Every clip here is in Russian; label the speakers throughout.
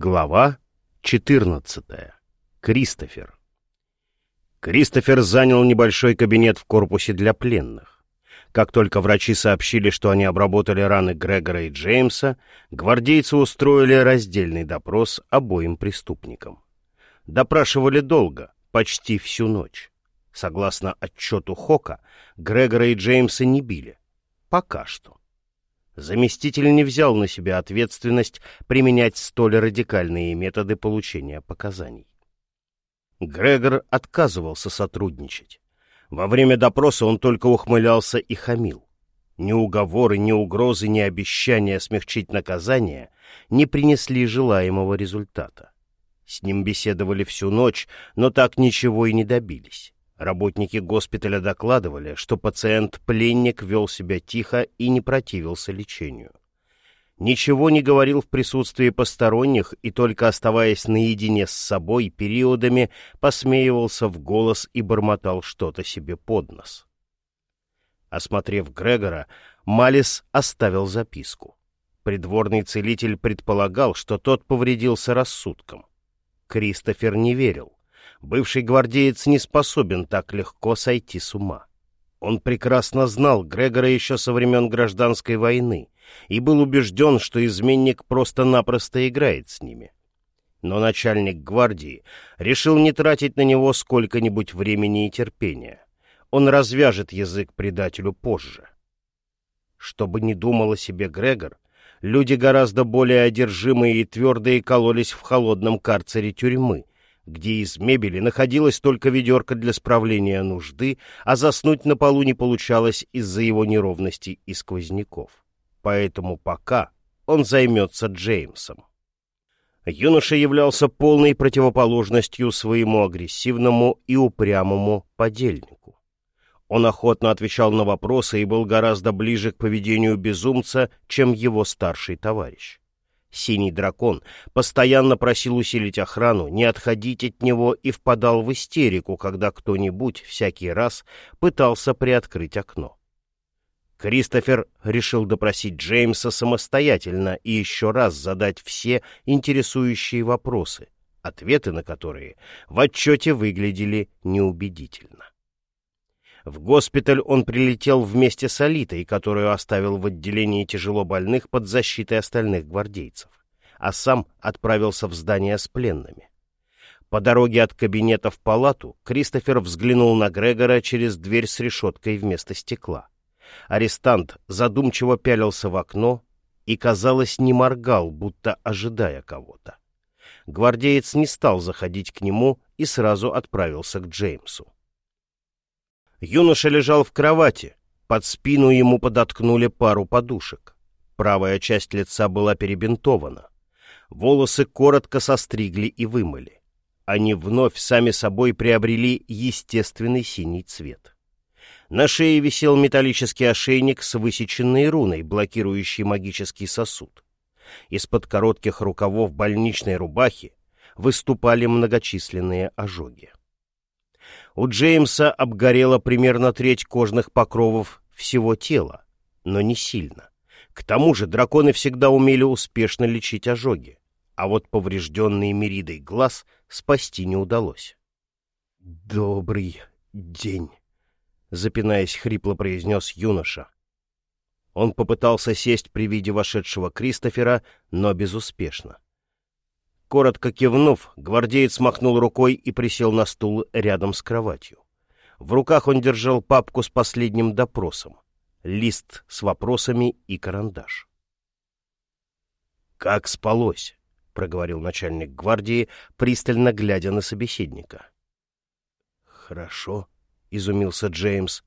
Speaker 1: Глава 14. Кристофер. Кристофер занял небольшой кабинет в корпусе для пленных. Как только врачи сообщили, что они обработали раны Грегора и Джеймса, гвардейцы устроили раздельный допрос обоим преступникам. Допрашивали долго, почти всю ночь. Согласно отчету Хока, Грегора и Джеймса не били. Пока что. Заместитель не взял на себя ответственность применять столь радикальные методы получения показаний. Грегор отказывался сотрудничать. Во время допроса он только ухмылялся и хамил. Ни уговоры, ни угрозы, ни обещания смягчить наказание не принесли желаемого результата. С ним беседовали всю ночь, но так ничего и не добились. Работники госпиталя докладывали, что пациент-пленник вел себя тихо и не противился лечению. Ничего не говорил в присутствии посторонних и только оставаясь наедине с собой периодами посмеивался в голос и бормотал что-то себе под нос. Осмотрев Грегора, Малис оставил записку. Придворный целитель предполагал, что тот повредился рассудком. Кристофер не верил бывший гвардеец не способен так легко сойти с ума. Он прекрасно знал Грегора еще со времен гражданской войны и был убежден, что изменник просто-напросто играет с ними. Но начальник гвардии решил не тратить на него сколько-нибудь времени и терпения. Он развяжет язык предателю позже. Чтобы не думал о себе Грегор, люди гораздо более одержимые и твердые кололись в холодном карцере тюрьмы, где из мебели находилась только ведерко для справления нужды, а заснуть на полу не получалось из-за его неровностей и сквозняков. Поэтому пока он займется Джеймсом. Юноша являлся полной противоположностью своему агрессивному и упрямому подельнику. Он охотно отвечал на вопросы и был гораздо ближе к поведению безумца, чем его старший товарищ. Синий дракон постоянно просил усилить охрану, не отходить от него и впадал в истерику, когда кто-нибудь всякий раз пытался приоткрыть окно. Кристофер решил допросить Джеймса самостоятельно и еще раз задать все интересующие вопросы, ответы на которые в отчете выглядели неубедительно. В госпиталь он прилетел вместе с Алитой, которую оставил в отделении тяжело больных под защитой остальных гвардейцев, а сам отправился в здание с пленными. По дороге от кабинета в палату Кристофер взглянул на Грегора через дверь с решеткой вместо стекла. Арестант задумчиво пялился в окно и, казалось, не моргал, будто ожидая кого-то. Гвардеец не стал заходить к нему и сразу отправился к Джеймсу. Юноша лежал в кровати. Под спину ему подоткнули пару подушек. Правая часть лица была перебинтована. Волосы коротко состригли и вымыли. Они вновь сами собой приобрели естественный синий цвет. На шее висел металлический ошейник с высеченной руной, блокирующей магический сосуд. Из-под коротких рукавов больничной рубахи выступали многочисленные ожоги. У Джеймса обгорела примерно треть кожных покровов всего тела, но не сильно. К тому же драконы всегда умели успешно лечить ожоги, а вот поврежденный Меридой глаз спасти не удалось. «Добрый день», — запинаясь, хрипло произнес юноша. Он попытался сесть при виде вошедшего Кристофера, но безуспешно. Коротко кивнув, гвардеец махнул рукой и присел на стул рядом с кроватью. В руках он держал папку с последним допросом, лист с вопросами и карандаш. «Как спалось?» — проговорил начальник гвардии, пристально глядя на собеседника. «Хорошо», — изумился Джеймс.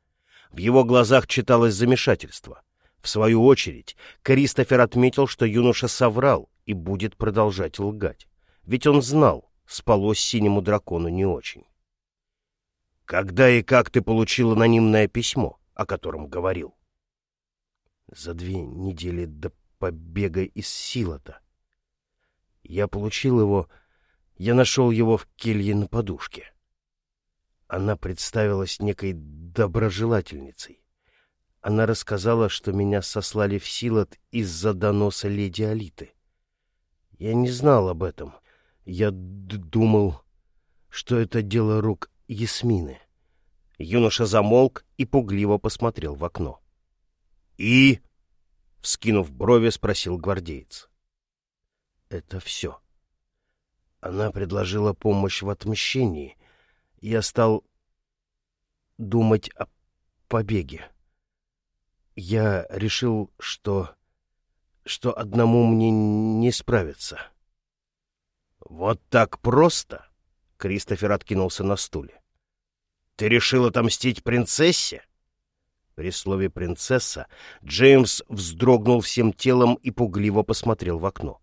Speaker 1: В его глазах читалось замешательство. В свою очередь, Кристофер отметил, что юноша соврал и будет продолжать лгать ведь он знал, спалось синему дракону не очень. «Когда и как ты получил анонимное письмо, о котором говорил?» «За две недели до побега из Силота. Я получил его... Я нашел его в келье на подушке. Она представилась некой доброжелательницей. Она рассказала, что меня сослали в Силот из-за доноса леди Алиты. Я не знал об этом. Я думал, что это дело рук Ясмины. Юноша замолк и пугливо посмотрел в окно. «И?» — вскинув брови, спросил гвардеец. «Это все. Она предложила помощь в отмщении. Я стал думать о побеге. Я решил, что... что одному мне не справиться». «Вот так просто?» — Кристофер откинулся на стуле. Ты решил отомстить принцессе?» При слове «принцесса» Джеймс вздрогнул всем телом и пугливо посмотрел в окно.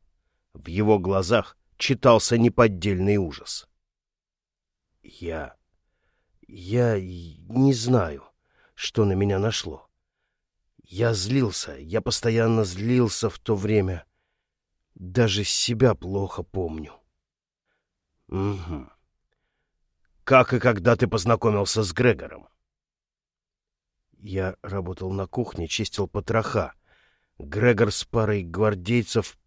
Speaker 1: В его глазах читался неподдельный ужас. «Я... я не знаю, что на меня нашло. Я злился, я постоянно злился в то время. Даже себя плохо помню». «Угу как и когда ты познакомился с Грегором. Я работал на кухне, чистил потроха. Грегор с парой гвардейцев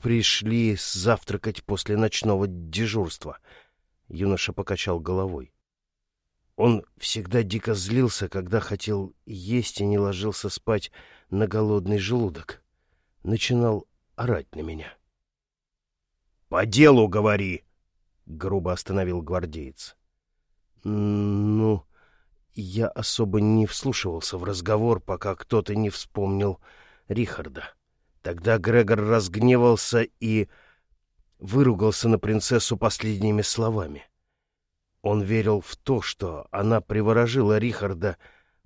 Speaker 1: пришли завтракать после ночного дежурства. Юноша покачал головой. Он всегда дико злился, когда хотел есть и не ложился спать на голодный желудок. Начинал орать на меня. — По делу говори! — грубо остановил гвардеец. Ну, я особо не вслушивался в разговор, пока кто-то не вспомнил Рихарда. Тогда Грегор разгневался и выругался на принцессу последними словами. Он верил в то, что она приворожила Рихарда,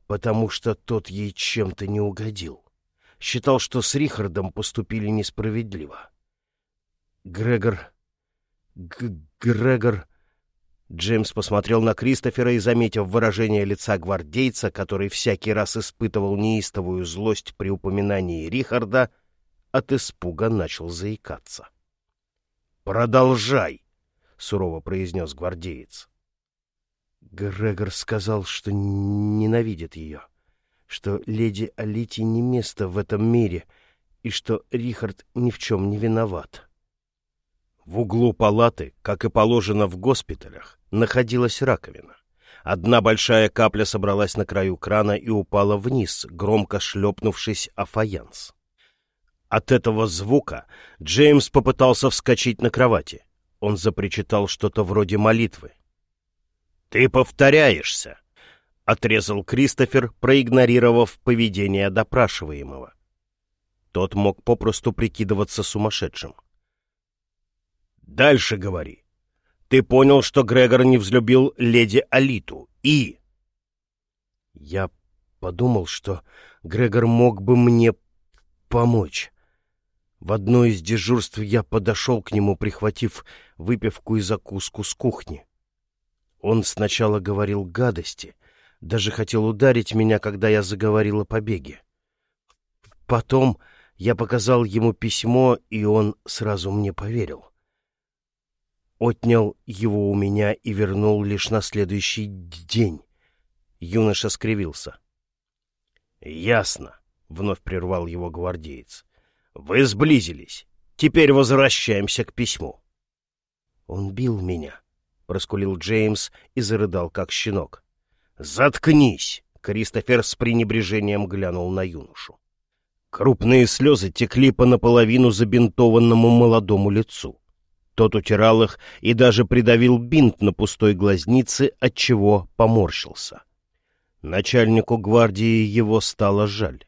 Speaker 1: потому что тот ей чем-то не угодил. Считал, что с Рихардом поступили несправедливо. Грегор... Г Грегор Джеймс посмотрел на Кристофера и, заметив выражение лица гвардейца, который всякий раз испытывал неистовую злость при упоминании Рихарда, от испуга начал заикаться. «Продолжай!» — сурово произнес гвардеец. Грегор сказал, что ненавидит ее, что леди Алити не место в этом мире и что Рихард ни в чем не виноват. В углу палаты, как и положено в госпиталях, находилась раковина. Одна большая капля собралась на краю крана и упала вниз, громко шлепнувшись о фаянс. От этого звука Джеймс попытался вскочить на кровати. Он запричитал что-то вроде молитвы. «Ты повторяешься!» — отрезал Кристофер, проигнорировав поведение допрашиваемого. Тот мог попросту прикидываться сумасшедшим. Дальше говори. Ты понял, что Грегор не взлюбил леди Алиту, и... Я подумал, что Грегор мог бы мне помочь. В одно из дежурств я подошел к нему, прихватив выпивку и закуску с кухни. Он сначала говорил гадости, даже хотел ударить меня, когда я заговорил о побеге. Потом я показал ему письмо, и он сразу мне поверил отнял его у меня и вернул лишь на следующий день. Юноша скривился. «Ясно», — вновь прервал его гвардеец. «Вы сблизились. Теперь возвращаемся к письму». «Он бил меня», — проскулил Джеймс и зарыдал, как щенок. «Заткнись!» — Кристофер с пренебрежением глянул на юношу. Крупные слезы текли по наполовину забинтованному молодому лицу. Тот утирал их и даже придавил бинт на пустой глазнице, отчего поморщился. Начальнику гвардии его стало жаль.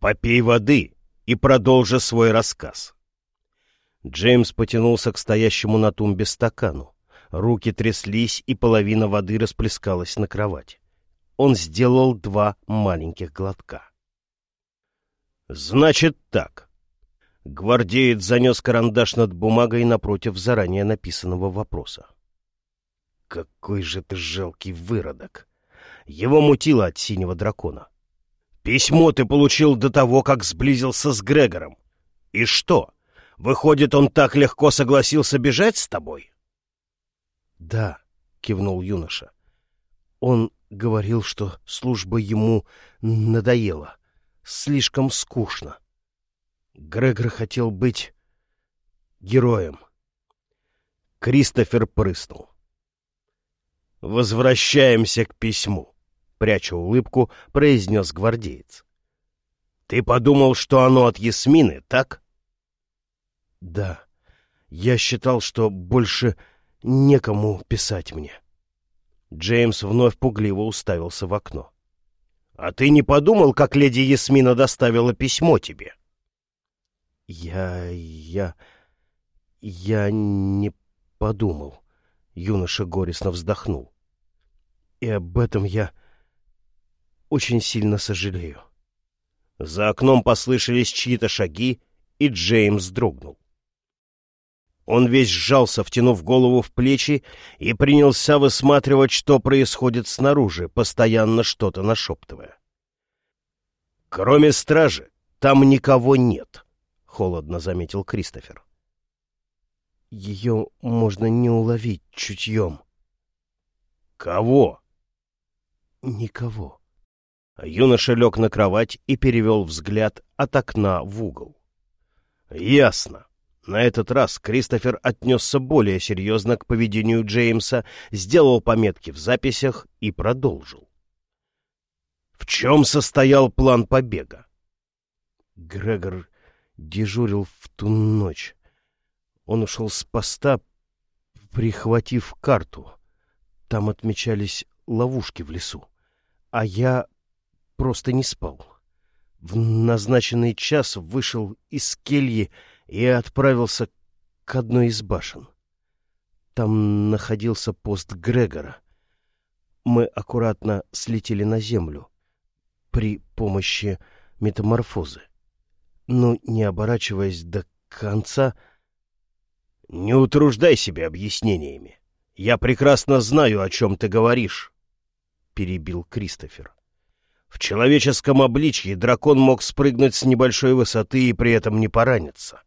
Speaker 1: «Попей воды и продолжи свой рассказ». Джеймс потянулся к стоящему на тумбе стакану. Руки тряслись, и половина воды расплескалась на кровать. Он сделал два маленьких глотка. «Значит так. Гвардеец занес карандаш над бумагой напротив заранее написанного вопроса. «Какой же ты жалкий выродок!» Его мутило от синего дракона. «Письмо ты получил до того, как сблизился с Грегором. И что, выходит, он так легко согласился бежать с тобой?» «Да», — кивнул юноша. «Он говорил, что служба ему надоела. Слишком скучно». Грегор хотел быть героем. Кристофер прыснул. «Возвращаемся к письму», — пряча улыбку, произнес гвардеец. «Ты подумал, что оно от Ясмины, так?» «Да. Я считал, что больше некому писать мне». Джеймс вновь пугливо уставился в окно. «А ты не подумал, как леди Ясмина доставила письмо тебе?» «Я... я... я не подумал», — юноша горестно вздохнул. «И об этом я очень сильно сожалею». За окном послышались чьи-то шаги, и Джеймс дрогнул. Он весь сжался, втянув голову в плечи, и принялся высматривать, что происходит снаружи, постоянно что-то нашептывая. «Кроме стражи, там никого нет», — холодно заметил Кристофер. «Ее можно не уловить чутьем». «Кого?» «Никого». Юноша лег на кровать и перевел взгляд от окна в угол. «Ясно. На этот раз Кристофер отнесся более серьезно к поведению Джеймса, сделал пометки в записях и продолжил. В чем состоял план побега? Грегор дежурил в ту ночь. Он ушел с поста, прихватив карту. Там отмечались ловушки в лесу. А я просто не спал. В назначенный час вышел из кельи и отправился к одной из башен. Там находился пост Грегора. Мы аккуратно слетели на землю при помощи метаморфозы. Но, не оборачиваясь до конца... — Не утруждай себя объяснениями. Я прекрасно знаю, о чем ты говоришь, — перебил Кристофер. В человеческом обличье дракон мог спрыгнуть с небольшой высоты и при этом не пораниться.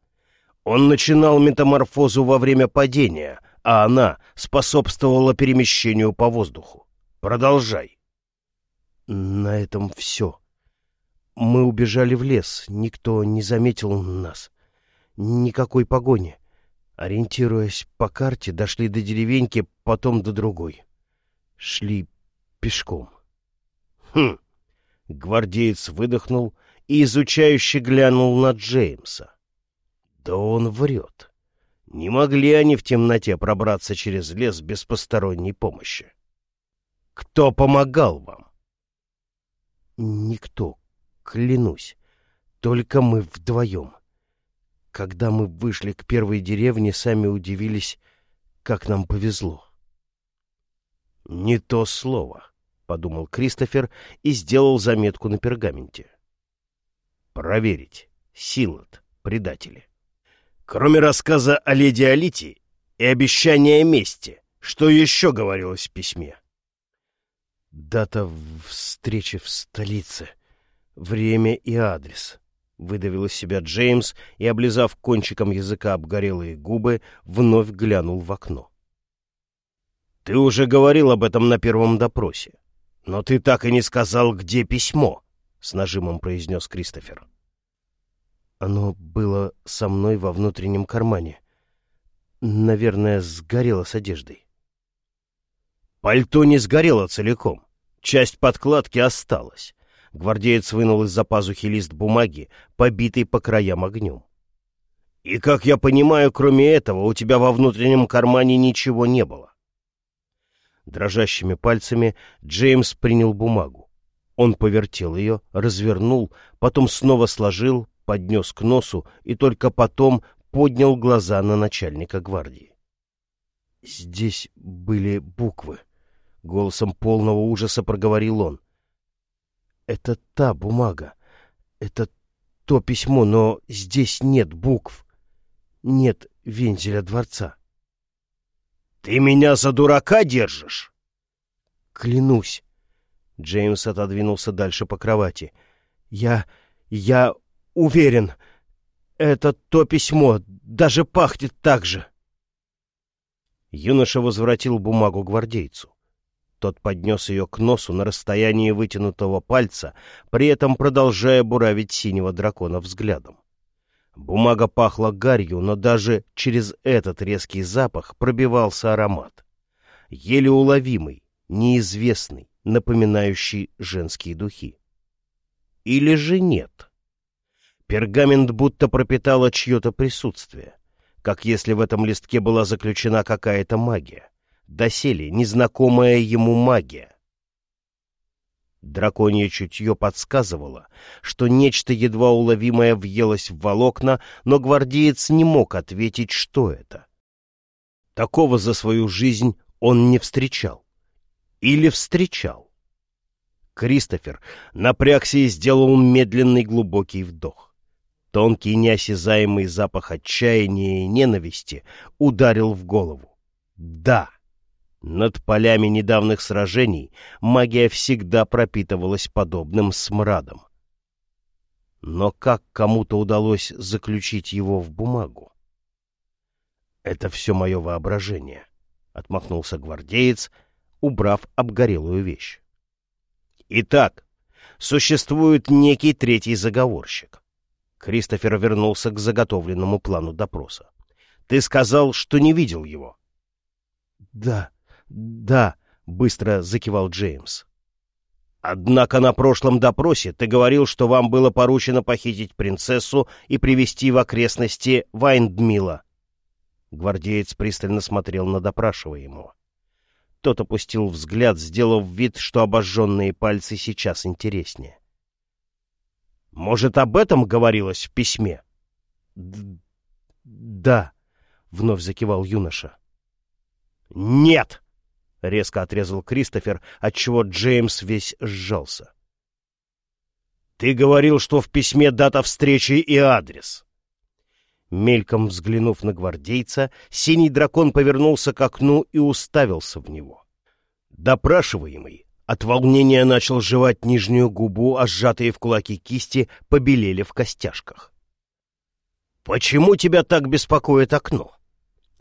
Speaker 1: Он начинал метаморфозу во время падения, а она способствовала перемещению по воздуху. Продолжай. На этом все. Мы убежали в лес, никто не заметил нас. Никакой погони. Ориентируясь по карте, дошли до деревеньки, потом до другой. Шли пешком. Хм. Гвардеец выдохнул и изучающе глянул на Джеймса. Да он врет. Не могли они в темноте пробраться через лес без посторонней помощи. Кто помогал вам? Никто, клянусь. Только мы вдвоем. Когда мы вышли к первой деревне, сами удивились, как нам повезло. «Не то слово», — подумал Кристофер и сделал заметку на пергаменте. «Проверить. Силот, предатели». Кроме рассказа о леди Алите и обещания мести, что еще говорилось в письме? Дата встречи в столице, время и адрес. Выдавил из себя Джеймс и, облизав кончиком языка обгорелые губы, вновь глянул в окно. «Ты уже говорил об этом на первом допросе, но ты так и не сказал, где письмо», — с нажимом произнес Кристофер. Оно было со мной во внутреннем кармане. Наверное, сгорело с одеждой. Пальто не сгорело целиком. Часть подкладки осталась. Гвардеец вынул из-за пазухи лист бумаги, побитый по краям огнем. «И, как я понимаю, кроме этого, у тебя во внутреннем кармане ничего не было». Дрожащими пальцами Джеймс принял бумагу. Он повертел ее, развернул, потом снова сложил, поднес к носу и только потом поднял глаза на начальника гвардии. «Здесь были буквы», — голосом полного ужаса проговорил он. «Это та бумага, это то письмо, но здесь нет букв, нет вензеля дворца». «Ты меня за дурака держишь?» «Клянусь». Джеймс отодвинулся дальше по кровати. «Я... я Уверен, это то письмо, даже пахнет так же. Юноша возвратил бумагу гвардейцу. Тот поднес ее к носу на расстоянии вытянутого пальца, при этом продолжая буравить синего дракона взглядом. Бумага пахла гарью, но даже через этот резкий запах пробивался аромат. Еле уловимый, неизвестный, напоминающий женские духи. Или же нет? Пергамент будто пропитало чье-то присутствие, как если в этом листке была заключена какая-то магия, доселе незнакомая ему магия. Драконье чутье подсказывало, что нечто едва уловимое въелось в волокна, но гвардеец не мог ответить, что это. Такого за свою жизнь он не встречал. Или встречал. Кристофер напрягся и сделал медленный глубокий вдох. Тонкий неосязаемый запах отчаяния и ненависти ударил в голову. Да! Над полями недавних сражений магия всегда пропитывалась подобным смрадом. Но как кому-то удалось заключить его в бумагу? «Это все мое воображение», — отмахнулся гвардеец, убрав обгорелую вещь. «Итак, существует некий третий заговорщик». Кристофер вернулся к заготовленному плану допроса. «Ты сказал, что не видел его». «Да», «Да», — быстро закивал Джеймс. «Однако на прошлом допросе ты говорил, что вам было поручено похитить принцессу и привести в окрестности Вайндмила». Гвардеец пристально смотрел на допрашиваемого. Тот опустил взгляд, сделав вид, что обожженные пальцы сейчас интереснее. «Может, об этом говорилось в письме?» «Да», — вновь закивал юноша. «Нет!» — резко отрезал Кристофер, отчего Джеймс весь сжался. «Ты говорил, что в письме дата встречи и адрес». Мельком взглянув на гвардейца, синий дракон повернулся к окну и уставился в него. Допрашиваемый от волнения начал жевать нижнюю губу, а сжатые в кулаки кисти побелели в костяшках. «Почему тебя так беспокоит окно?»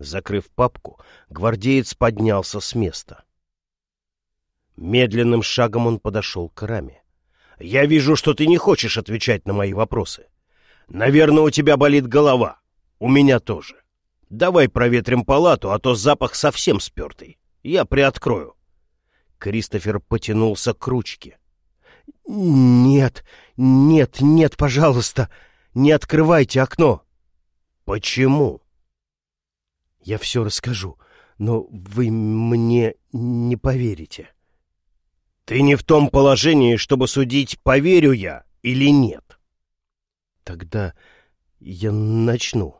Speaker 1: Закрыв папку, гвардеец поднялся с места. Медленным шагом он подошел к раме. «Я вижу, что ты не хочешь отвечать на мои вопросы. Наверное, у тебя болит голова. У меня тоже. Давай проветрим палату, а то запах совсем спертый. Я приоткрою». Кристофер потянулся к ручке. «Нет, нет, нет, пожалуйста, не открывайте окно». «Почему?» Я все расскажу, но вы мне не поверите. Ты не в том положении, чтобы судить, поверю я или нет. Тогда я начну.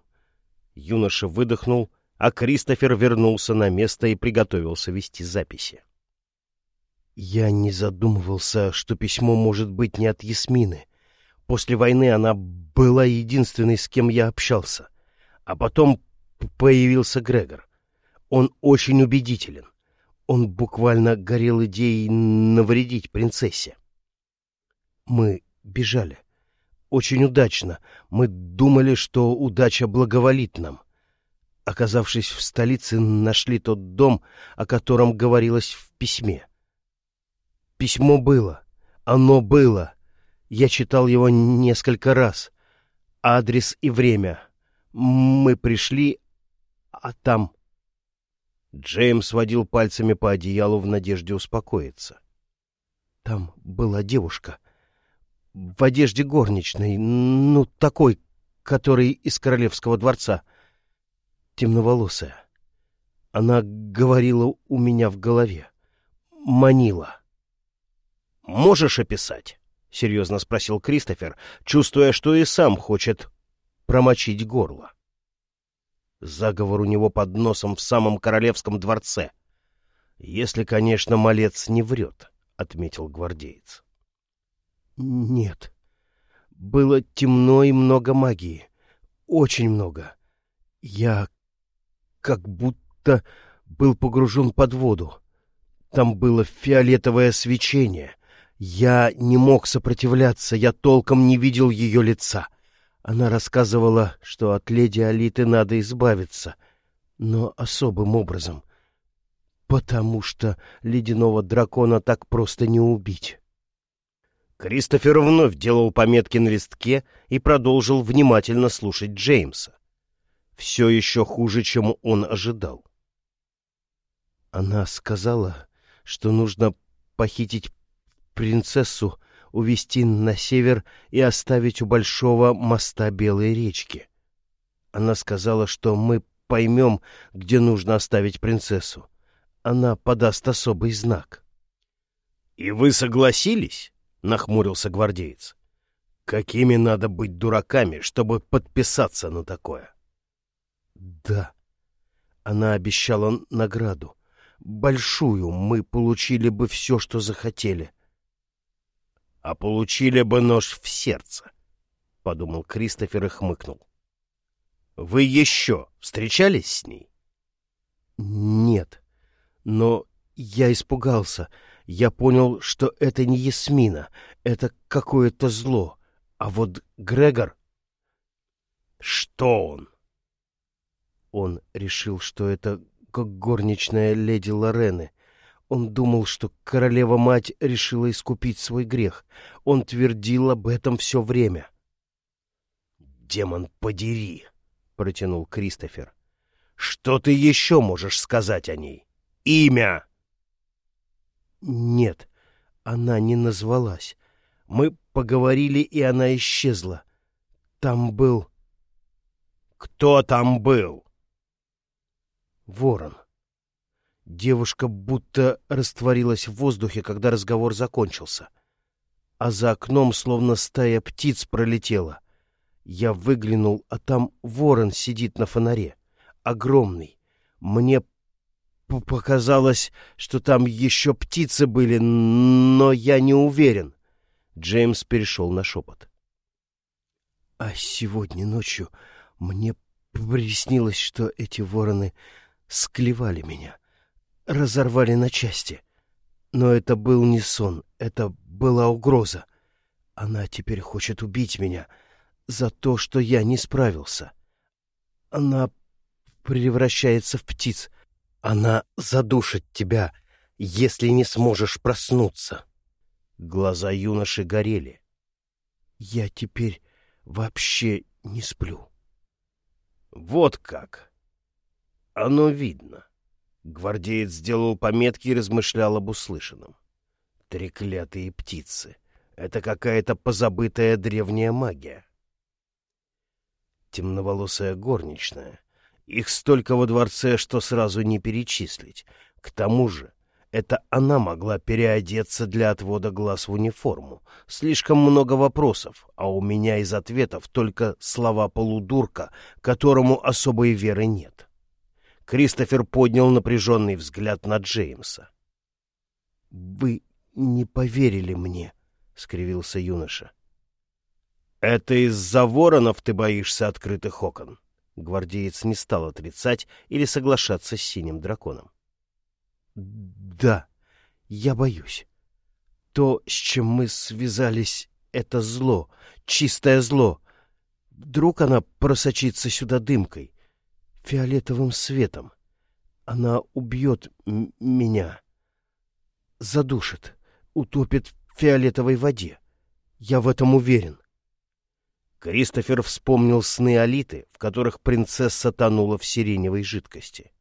Speaker 1: Юноша выдохнул, а Кристофер вернулся на место и приготовился вести записи. Я не задумывался, что письмо может быть не от Ясмины. После войны она была единственной, с кем я общался. А потом появился Грегор. Он очень убедителен. Он буквально горел идеей навредить принцессе. Мы бежали. Очень удачно. Мы думали, что удача благоволит нам. Оказавшись в столице, нашли тот дом, о котором говорилось в письме. Письмо было. Оно было. Я читал его несколько раз. Адрес и время. Мы пришли, а там...» Джеймс водил пальцами по одеялу в надежде успокоиться. «Там была девушка. В одежде горничной, ну, такой, который из королевского дворца. Темноволосая. Она говорила у меня в голове. Манила». «Можешь описать?» — серьезно спросил Кристофер, чувствуя, что и сам хочет промочить горло. Заговор у него под носом в самом королевском дворце. Если, конечно, малец не врет, — отметил гвардеец. Нет. Было темно и много магии. Очень много. Я как будто был погружен под воду. Там было фиолетовое свечение. Я не мог сопротивляться, я толком не видел ее лица. — она рассказывала, что от леди Алиты надо избавиться, но особым образом, потому что ледяного дракона так просто не убить. Кристофер вновь делал пометки на листке и продолжил внимательно слушать Джеймса. Все еще хуже, чем он ожидал. Она сказала, что нужно похитить принцессу, увезти на север и оставить у большого моста Белой речки. Она сказала, что мы поймем, где нужно оставить принцессу. Она подаст особый знак. — И вы согласились? — нахмурился гвардеец. — Какими надо быть дураками, чтобы подписаться на такое? — Да. Она обещала награду. Большую мы получили бы все, что захотели. — А получили бы нож в сердце, — подумал Кристофер и хмыкнул. Вы еще встречались с ней? Нет. Но я испугался. Я понял, что это не Ясмина, это какое-то зло. А вот Грегор... Что он? Он решил, что это горничная леди Лорены. Он думал, что королева-мать решила искупить свой грех. Он твердил об этом все время. «Демон, подери!» протянул Кристофер. Что ты еще можешь сказать о ней? Имя? Нет, она не назвалась. Мы поговорили, и она исчезла. Там был... Кто там был? Ворон. Девушка будто растворилась в воздухе, когда разговор закончился. А за окном словно стая птиц пролетела — я выглянул, а там ворон сидит на фонаре. Огромный. Мне показалось, что там еще птицы были, но я не уверен. Джеймс перешел на шепот. А сегодня ночью мне приснилось, что эти вороны склевали меня, разорвали на части. Но это был не сон, это была угроза. Она теперь хочет убить меня — за то, что я не справился. Она превращается в птиц. Она задушит тебя, если не сможешь проснуться. Глаза юноши горели. Я теперь вообще не сплю. Вот как. Оно видно. Гвардеец сделал пометки и размышлял об услышанном. Треклятые птицы. Это какая-то позабытая древняя магия темноволосая горничная. Их столько во дворце, что сразу не перечислить. К тому же, это она могла переодеться для отвода глаз в униформу. Слишком много вопросов, а у меня из ответов только слова полудурка, которому особой веры нет. Кристофер поднял напряженный взгляд на Джеймса. — Вы не поверили мне, — скривился юноша. «Это из-за воронов ты боишься открытых окон?» Гвардеец не стал отрицать или соглашаться с синим драконом. «Да, я боюсь. То, с чем мы связались, — это зло, чистое зло. Вдруг она просочится сюда дымкой, фиолетовым светом. Она убьет меня, задушит, утопит в фиолетовой воде. Я в этом уверен. Кристофер вспомнил сны Алиты, в которых принцесса тонула в сиреневой жидкости.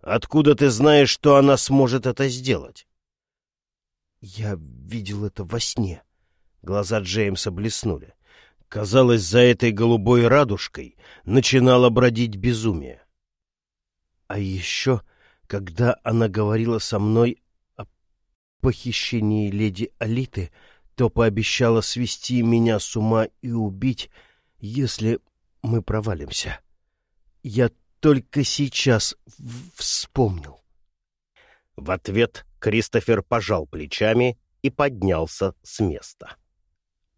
Speaker 1: «Откуда ты знаешь, что она сможет это сделать?» «Я видел это во сне». Глаза Джеймса блеснули. Казалось, за этой голубой радужкой начинало бродить безумие. А еще, когда она говорила со мной о похищении леди Алиты, то пообещала свести меня с ума и убить, если мы провалимся. Я только сейчас вспомнил. В ответ Кристофер пожал плечами и поднялся с места.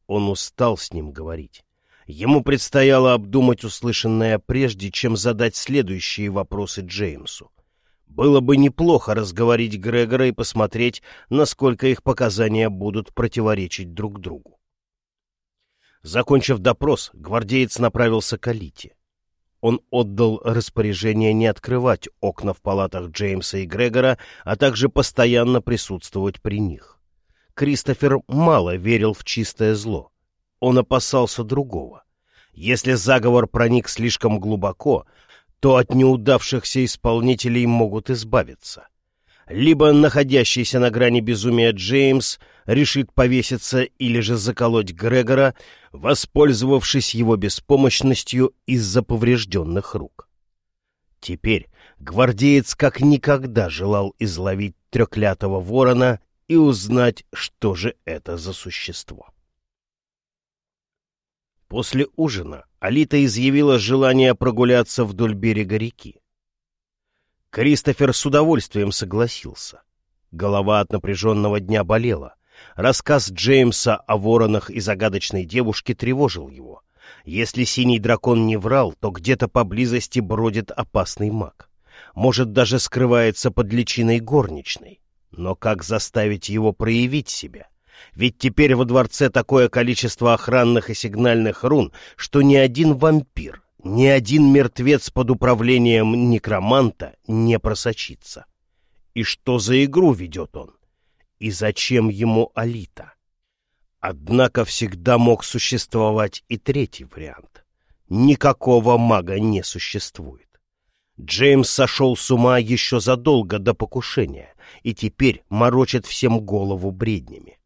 Speaker 1: Он устал с ним говорить. Ему предстояло обдумать услышанное прежде, чем задать следующие вопросы Джеймсу. Было бы неплохо разговорить Грегора и посмотреть, насколько их показания будут противоречить друг другу. Закончив допрос, гвардеец направился к Алите. Он отдал распоряжение не открывать окна в палатах Джеймса и Грегора, а также постоянно присутствовать при них. Кристофер мало верил в чистое зло. Он опасался другого. Если заговор проник слишком глубоко, то от неудавшихся исполнителей могут избавиться. Либо находящийся на грани безумия Джеймс решит повеситься или же заколоть Грегора, воспользовавшись его беспомощностью из-за поврежденных рук. Теперь гвардеец как никогда желал изловить треклятого ворона и узнать, что же это за существо. После ужина Алита изъявила желание прогуляться вдоль берега реки. Кристофер с удовольствием согласился. Голова от напряженного дня болела. Рассказ Джеймса о воронах и загадочной девушке тревожил его. Если синий дракон не врал, то где-то поблизости бродит опасный маг. Может, даже скрывается под личиной горничной. Но как заставить его проявить себя? Ведь теперь во дворце такое количество охранных и сигнальных рун, что ни один вампир, ни один мертвец под управлением некроманта не просочится. И что за игру ведет он? И зачем ему Алита? Однако всегда мог существовать и третий вариант. Никакого мага не существует. Джеймс сошел с ума еще задолго до покушения и теперь морочит всем голову бреднями.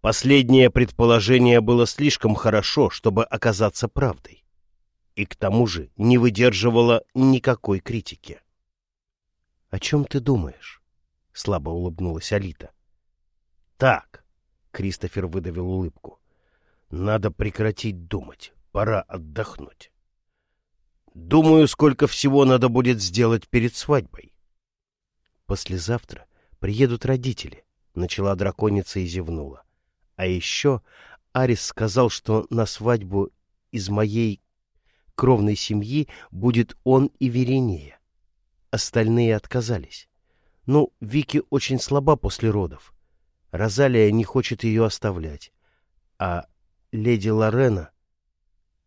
Speaker 1: Последнее предположение было слишком хорошо, чтобы оказаться правдой и к тому же не выдерживала никакой критики. — О чем ты думаешь? — слабо улыбнулась Алита. — Так, — Кристофер выдавил улыбку, — надо прекратить думать, пора отдохнуть. Думаю, сколько всего надо будет сделать перед свадьбой. Послезавтра приедут родители, — начала драконица и зевнула. А еще Арис сказал, что на свадьбу из моей кровной семьи будет он и Веринея. Остальные отказались. Ну, Вики очень слаба после родов. Розалия не хочет ее оставлять. А леди Лорена...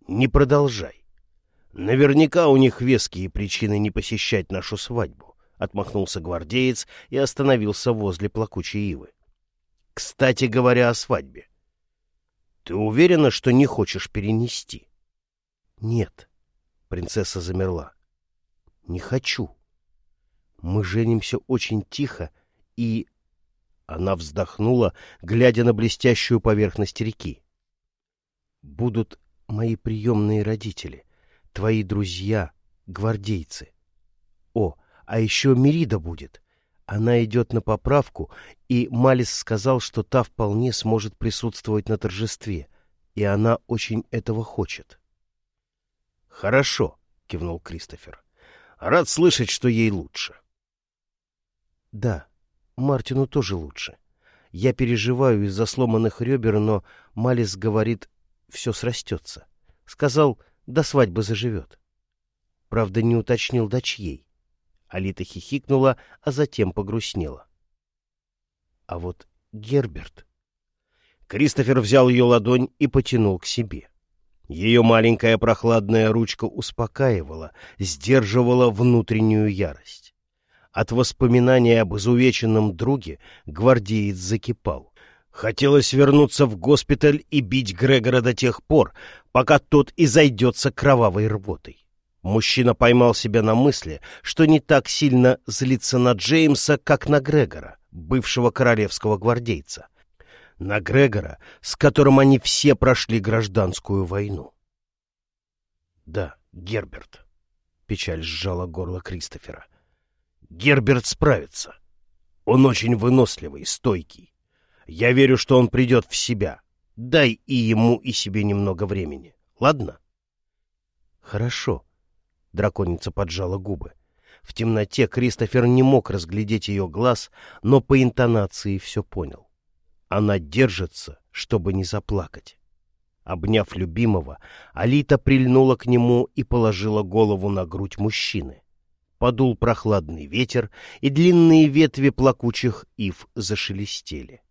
Speaker 1: Не продолжай. Наверняка у них веские причины не посещать нашу свадьбу. Отмахнулся гвардеец и остановился возле плакучей ивы. Кстати говоря о свадьбе. Ты уверена, что не хочешь перенести? Нет. Принцесса замерла. Не хочу. Мы женимся очень тихо, и... Она вздохнула, глядя на блестящую поверхность реки. Будут мои приемные родители, твои друзья, гвардейцы. О, а еще Мерида будет. Она идет на поправку, и Малис сказал, что та вполне сможет присутствовать на торжестве, и она очень этого хочет. «Хорошо», — кивнул Кристофер. «Рад слышать, что ей лучше». «Да, Мартину тоже лучше. Я переживаю из-за сломанных ребер, но Малис говорит, все срастется. Сказал, до свадьбы заживет. Правда, не уточнил, до чьей. Алита хихикнула, а затем погрустнела. А вот Герберт... Кристофер взял ее ладонь и потянул к себе. Ее маленькая прохладная ручка успокаивала, сдерживала внутреннюю ярость. От воспоминания об изувеченном друге гвардеец закипал. Хотелось вернуться в госпиталь и бить Грегора до тех пор, пока тот изойдется кровавой рвотой. Мужчина поймал себя на мысли, что не так сильно злится на Джеймса, как на Грегора, бывшего королевского гвардейца — на Грегора, с которым они все прошли гражданскую войну. Да, Герберт. Печаль сжала горло Кристофера. Герберт справится. Он очень выносливый, стойкий. Я верю, что он придет в себя. Дай и ему, и себе немного времени. Ладно? Хорошо. Драконица поджала губы. В темноте Кристофер не мог разглядеть ее глаз, но по интонации все понял. Она держится, чтобы не заплакать. Обняв любимого, Алита прильнула к нему и положила голову на грудь мужчины. Подул прохладный ветер, и длинные ветви плакучих ив зашелестели.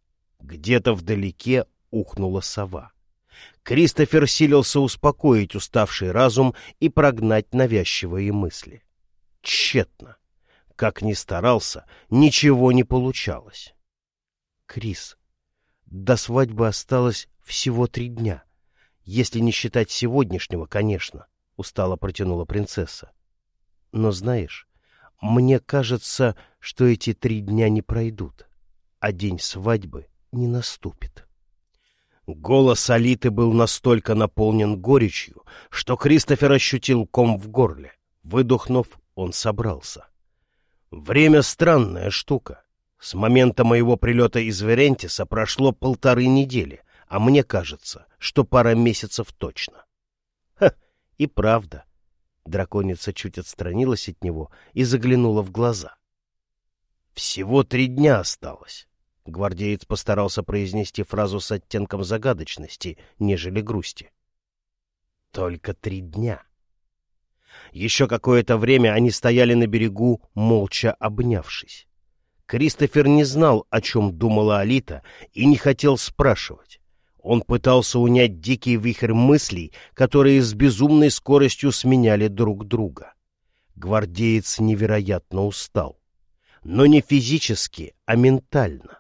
Speaker 1: Где-то вдалеке ухнула сова. Кристофер силился успокоить уставший разум и прогнать навязчивые мысли. Тщетно. Как ни старался, ничего не получалось. Крис, до свадьбы осталось всего три дня. Если не считать сегодняшнего, конечно, — устало протянула принцесса. Но знаешь, мне кажется, что эти три дня не пройдут, а день свадьбы не наступит. Голос Алиты был настолько наполнен горечью, что Кристофер ощутил ком в горле. Выдохнув, он собрался. Время — странная штука. С момента моего прилета из Верентиса прошло полторы недели, а мне кажется, что пара месяцев точно. Ха, и правда. Драконица чуть отстранилась от него и заглянула в глаза. Всего три дня осталось. Гвардеец постарался произнести фразу с оттенком загадочности, нежели грусти. Только три дня. Еще какое-то время они стояли на берегу, молча обнявшись. Кристофер не знал, о чем думала Алита, и не хотел спрашивать. Он пытался унять дикий вихрь мыслей, которые с безумной скоростью сменяли друг друга. Гвардеец невероятно устал. Но не физически, а ментально.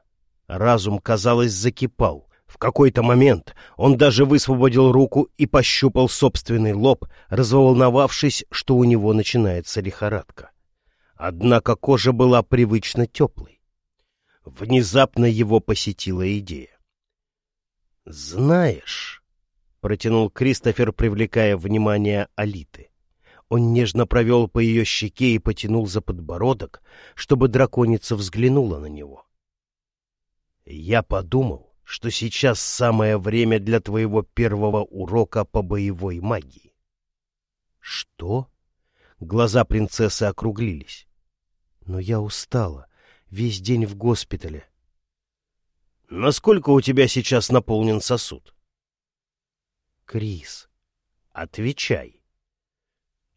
Speaker 1: Разум, казалось, закипал. В какой-то момент он даже высвободил руку и пощупал собственный лоб, разволновавшись, что у него начинается лихорадка. Однако кожа была привычно теплой. Внезапно его посетила идея. «Знаешь...» — протянул Кристофер, привлекая внимание Алиты. Он нежно провел по ее щеке и потянул за подбородок, чтобы драконица взглянула на него. «Я подумал, что сейчас самое время для твоего первого урока по боевой магии». «Что?» Глаза принцессы округлились. Но я устала. Весь день в госпитале. Насколько у тебя сейчас наполнен сосуд? Крис, отвечай.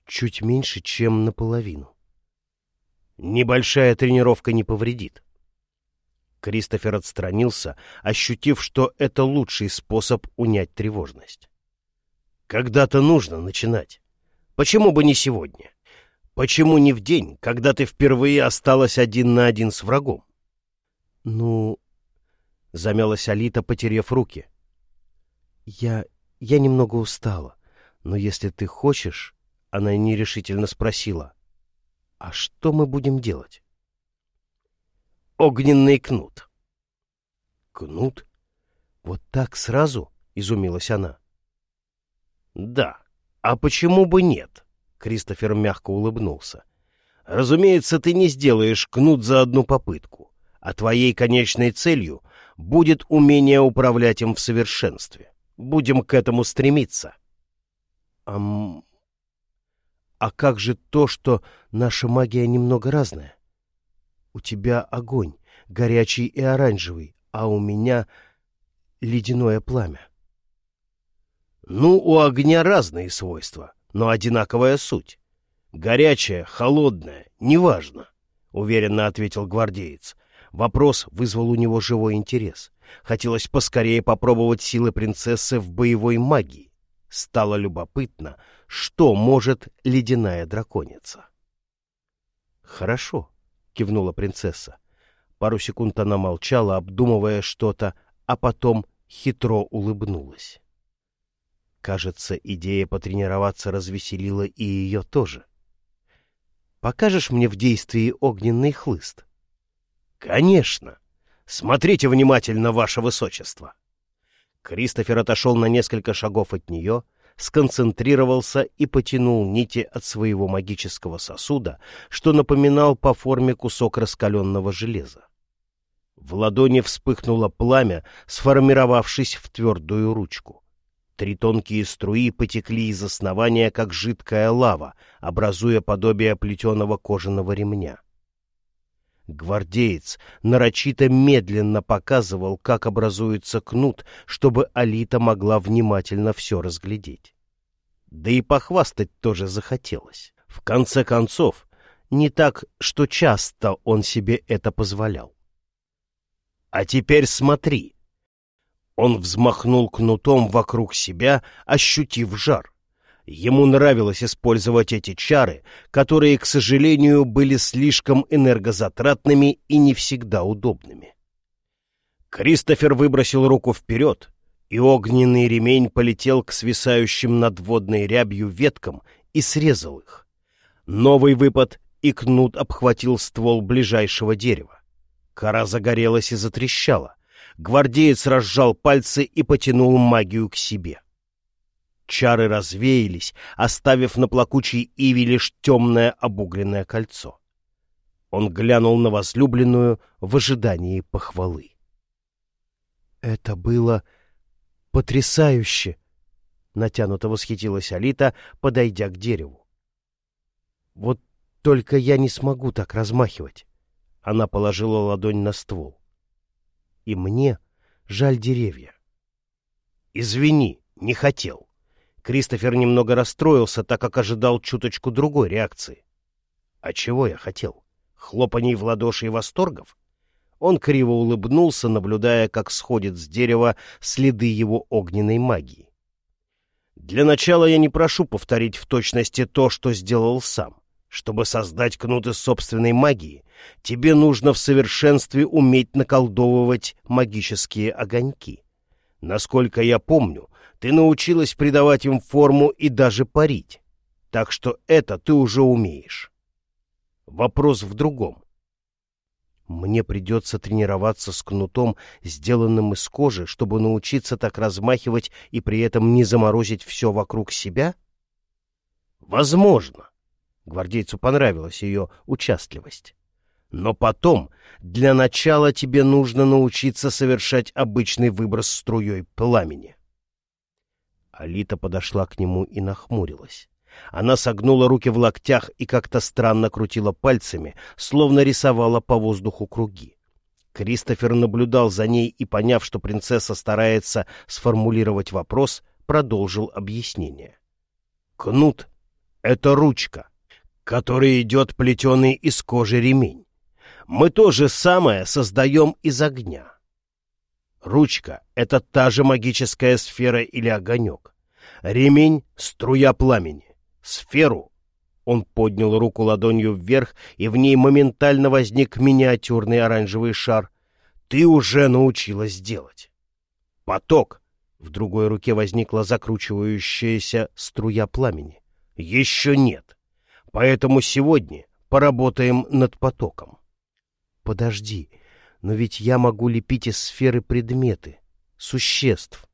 Speaker 1: Чуть меньше, чем наполовину. Небольшая тренировка не повредит. Кристофер отстранился, ощутив, что это лучший способ унять тревожность. Когда-то нужно начинать. Почему бы не сегодня? Почему не в день, когда ты впервые осталась один на один с врагом? — Ну... — замялась Алита, потеряв руки. — Я... я немного устала, но если ты хочешь... — она нерешительно спросила. — А что мы будем делать? — Огненный кнут. — Кнут? Вот так сразу? — изумилась она. — Да. А почему бы нет? — Кристофер мягко улыбнулся. «Разумеется, ты не сделаешь кнут за одну попытку, а твоей конечной целью будет умение управлять им в совершенстве. Будем к этому стремиться». «Ам... А как же то, что наша магия немного разная? У тебя огонь, горячий и оранжевый, а у меня ледяное пламя». «Ну, у огня разные свойства», но одинаковая суть. Горячая, холодная, неважно, — уверенно ответил гвардеец. Вопрос вызвал у него живой интерес. Хотелось поскорее попробовать силы принцессы в боевой магии. Стало любопытно, что может ледяная драконица. «Хорошо», — кивнула принцесса. Пару секунд она молчала, обдумывая что-то, а потом хитро улыбнулась. Кажется, идея потренироваться развеселила и ее тоже. «Покажешь мне в действии огненный хлыст?» «Конечно! Смотрите внимательно, ваше высочество!» Кристофер отошел на несколько шагов от нее, сконцентрировался и потянул нити от своего магического сосуда, что напоминал по форме кусок раскаленного железа. В ладони вспыхнуло пламя, сформировавшись в твердую ручку. Три тонкие струи потекли из основания, как жидкая лава, образуя подобие плетеного кожаного ремня. Гвардеец нарочито медленно показывал, как образуется кнут, чтобы Алита могла внимательно все разглядеть. Да и похвастать тоже захотелось. В конце концов, не так, что часто он себе это позволял. «А теперь смотри!» Он взмахнул кнутом вокруг себя, ощутив жар. Ему нравилось использовать эти чары, которые, к сожалению, были слишком энергозатратными и не всегда удобными. Кристофер выбросил руку вперед, и огненный ремень полетел к свисающим над водной рябью веткам и срезал их. Новый выпад, и кнут обхватил ствол ближайшего дерева. Кора загорелась и затрещала. Гвардеец разжал пальцы и потянул магию к себе. Чары развеялись, оставив на плакучей иве лишь темное обугленное кольцо. Он глянул на возлюбленную в ожидании похвалы. «Это было потрясающе!» — натянуто восхитилась Алита, подойдя к дереву. «Вот только я не смогу так размахивать!» Она положила ладонь на ствол. «И мне жаль деревья». «Извини, не хотел». Кристофер немного расстроился, так как ожидал чуточку другой реакции. «А чего я хотел? Хлопаний в ладоши и восторгов?» Он криво улыбнулся, наблюдая, как сходит с дерева следы его огненной магии. «Для начала я не прошу повторить в точности то, что сделал сам. Чтобы создать кнут из собственной магии, тебе нужно в совершенстве уметь наколдовывать магические огоньки. Насколько я помню, ты научилась придавать им форму и даже парить. Так что это ты уже умеешь. Вопрос в другом. Мне придется тренироваться с кнутом, сделанным из кожи, чтобы научиться так размахивать и при этом не заморозить все вокруг себя? Возможно. Гвардейцу понравилась ее участливость. Но потом, для начала тебе нужно научиться совершать обычный выброс струей пламени. Алита подошла к нему и нахмурилась. Она согнула руки в локтях и как-то странно крутила пальцами, словно рисовала по воздуху круги. Кристофер наблюдал за ней и, поняв, что принцесса старается сформулировать вопрос, продолжил объяснение. «Кнут — это ручка, которой идет плетеный из кожи ремень. Мы то же самое создаем из огня. Ручка — это та же магическая сфера или огонек. Ремень — струя пламени сферу. Он поднял руку ладонью вверх, и в ней моментально возник миниатюрный оранжевый шар. Ты уже научилась делать. Поток. В другой руке возникла закручивающаяся струя пламени. Еще нет. Поэтому сегодня поработаем над потоком. Подожди, но ведь я могу лепить из сферы предметы, существ.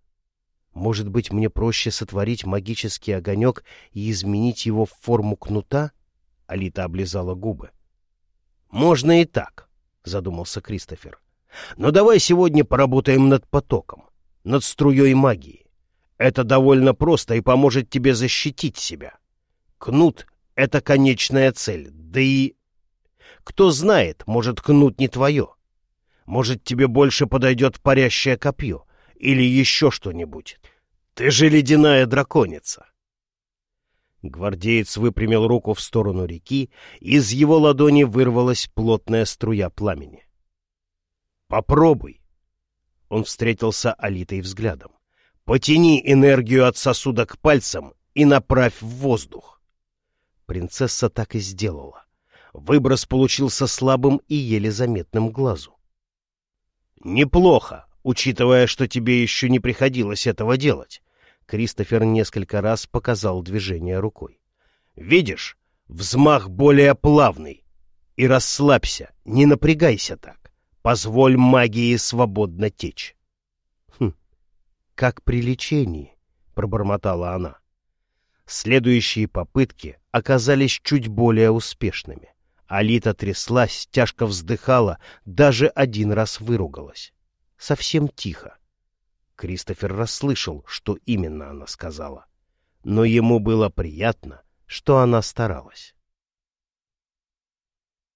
Speaker 1: Может быть, мне проще сотворить магический огонек и изменить его в форму кнута? Алита облизала губы. Можно и так, задумался Кристофер. Но давай сегодня поработаем над потоком, над струей магии. Это довольно просто и поможет тебе защитить себя. Кнут — это конечная цель, да и... Кто знает, может, кнут не твое. Может, тебе больше подойдет парящее копье или еще что-нибудь. Ты же ледяная драконица!» Гвардеец выпрямил руку в сторону реки, из его ладони вырвалась плотная струя пламени. «Попробуй!» Он встретился Алитой взглядом. «Потяни энергию от сосуда к пальцам и направь в воздух!» Принцесса так и сделала. Выброс получился слабым и еле заметным глазу. «Неплохо, учитывая, что тебе еще не приходилось этого делать. Кристофер несколько раз показал движение рукой. «Видишь, взмах более плавный. И расслабься, не напрягайся так. Позволь магии свободно течь». «Хм, как при лечении», — пробормотала она. Следующие попытки оказались чуть более успешными. Алита тряслась, тяжко вздыхала, даже один раз выругалась. Совсем тихо. Кристофер расслышал, что именно она сказала. Но ему было приятно, что она старалась.